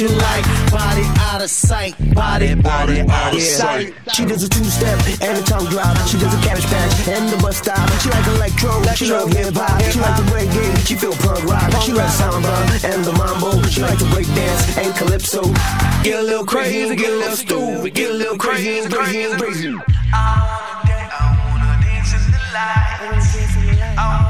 you like. Body out of sight, body, body, body out of yeah. sight. She does a two-step and a tongue drop. She does a cabbage patch and the bus stop. She like electro, she love hip-hop. She like the reggae, she feel punk rock. She like samba and the mambo. She like to break dance and calypso. Get a little crazy, get a little stupid, get a little crazy, crazy, crazy. I wanna dance, I wanna dance in the.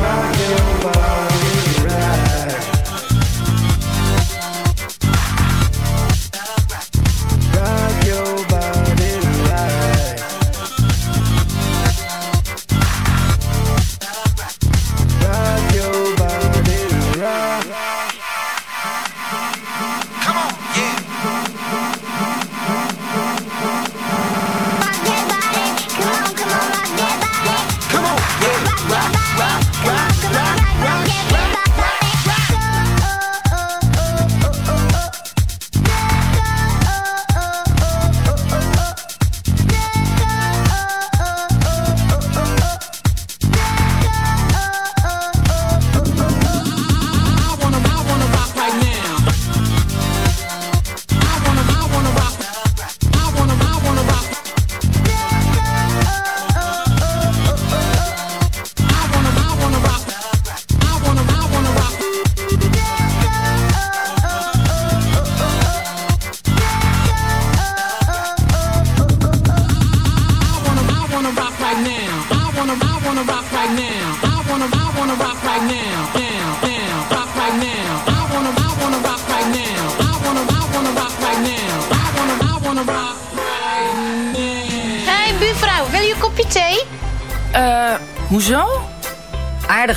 from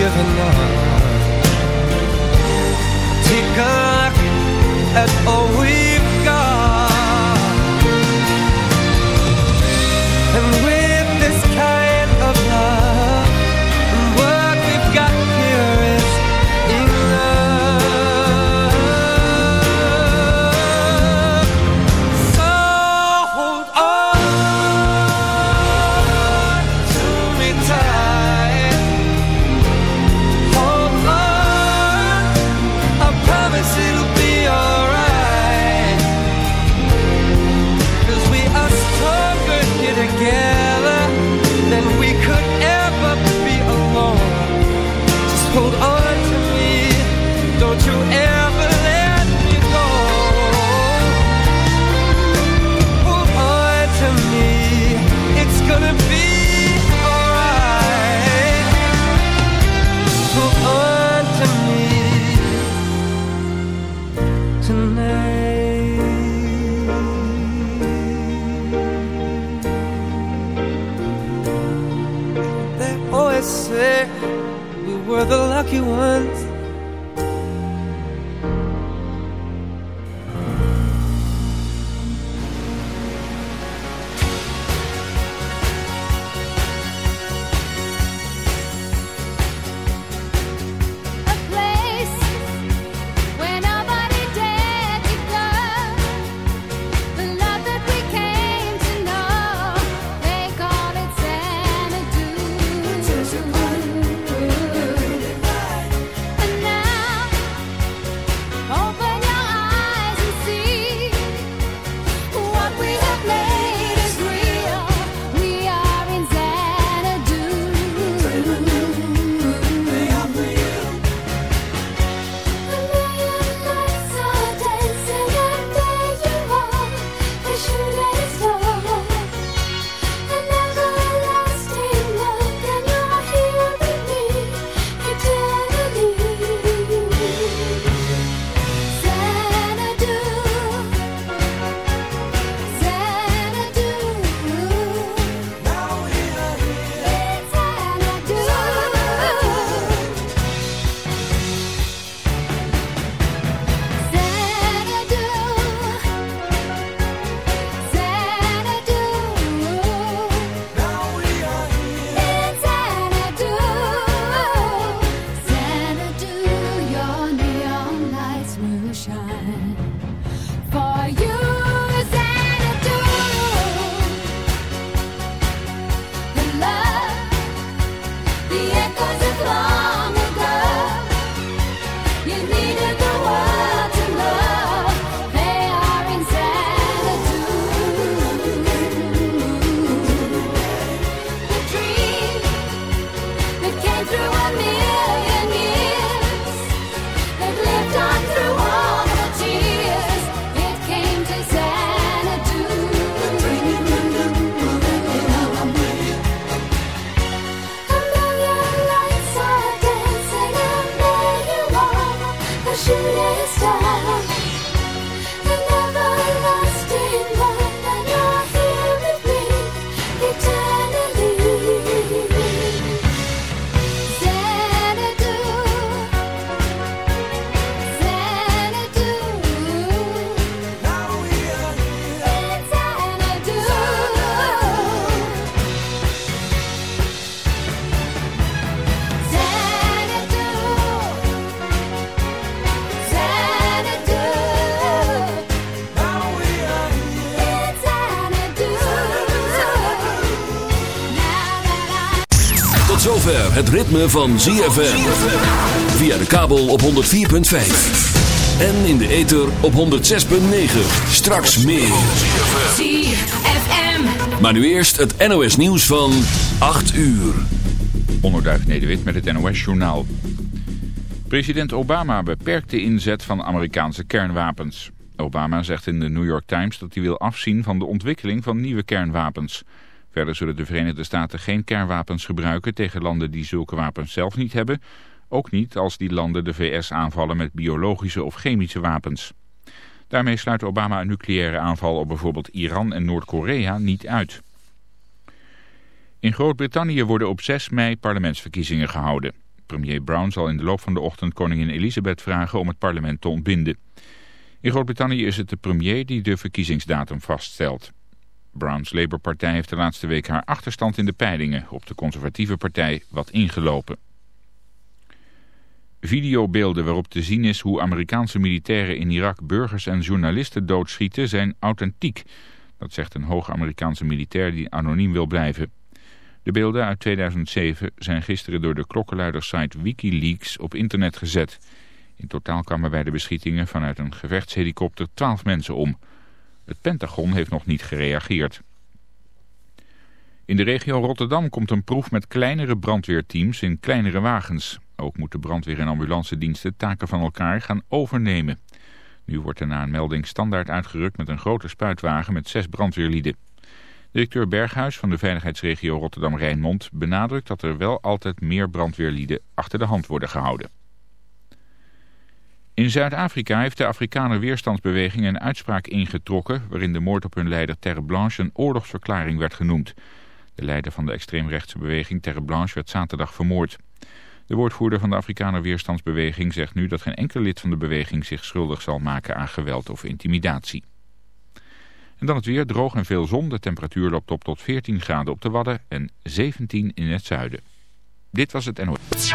given up. Tikker, het alweer. Tot zover het ritme van ZFM. Via de kabel op 104.5. En in de ether op 106.9. Straks meer. ZFM. Maar nu eerst het NOS nieuws van 8 uur. Onderduif Nederwit met het NOS Journaal. President Obama beperkt de inzet van Amerikaanse kernwapens. Obama zegt in de New York Times dat hij wil afzien van de ontwikkeling van nieuwe kernwapens. Verder zullen de Verenigde Staten geen kernwapens gebruiken tegen landen die zulke wapens zelf niet hebben. Ook niet als die landen de VS aanvallen met biologische of chemische wapens. Daarmee sluit Obama een nucleaire aanval op bijvoorbeeld Iran en Noord-Korea niet uit. In Groot-Brittannië worden op 6 mei parlementsverkiezingen gehouden. Premier Brown zal in de loop van de ochtend koningin Elizabeth vragen om het parlement te ontbinden. In Groot-Brittannië is het de premier die de verkiezingsdatum vaststelt. Browns Labour-partij heeft de laatste week haar achterstand in de peilingen op de conservatieve partij wat ingelopen. Videobeelden waarop te zien is hoe Amerikaanse militairen in Irak burgers en journalisten doodschieten zijn authentiek. Dat zegt een hoge Amerikaanse militair die anoniem wil blijven. De beelden uit 2007 zijn gisteren door de klokkenluidersite Wikileaks op internet gezet. In totaal kwamen bij de beschietingen vanuit een gevechtshelikopter 12 mensen om. Het Pentagon heeft nog niet gereageerd. In de regio Rotterdam komt een proef met kleinere brandweerteams in kleinere wagens. Ook moeten brandweer- en ambulancediensten taken van elkaar gaan overnemen. Nu wordt er na een melding standaard uitgerukt met een grote spuitwagen met zes brandweerlieden. Directeur Berghuis van de veiligheidsregio Rotterdam-Rijnmond benadrukt dat er wel altijd meer brandweerlieden achter de hand worden gehouden. In Zuid-Afrika heeft de Afrikaner Weerstandsbeweging een uitspraak ingetrokken waarin de moord op hun leider Terre Blanche een oorlogsverklaring werd genoemd. De leider van de extreemrechtse beweging Terre Blanche werd zaterdag vermoord. De woordvoerder van de Afrikaner Weerstandsbeweging zegt nu dat geen enkel lid van de beweging zich schuldig zal maken aan geweld of intimidatie. En dan het weer, droog en veel zon. De temperatuur loopt op tot 14 graden op de Wadden en 17 in het zuiden. Dit was het NOS.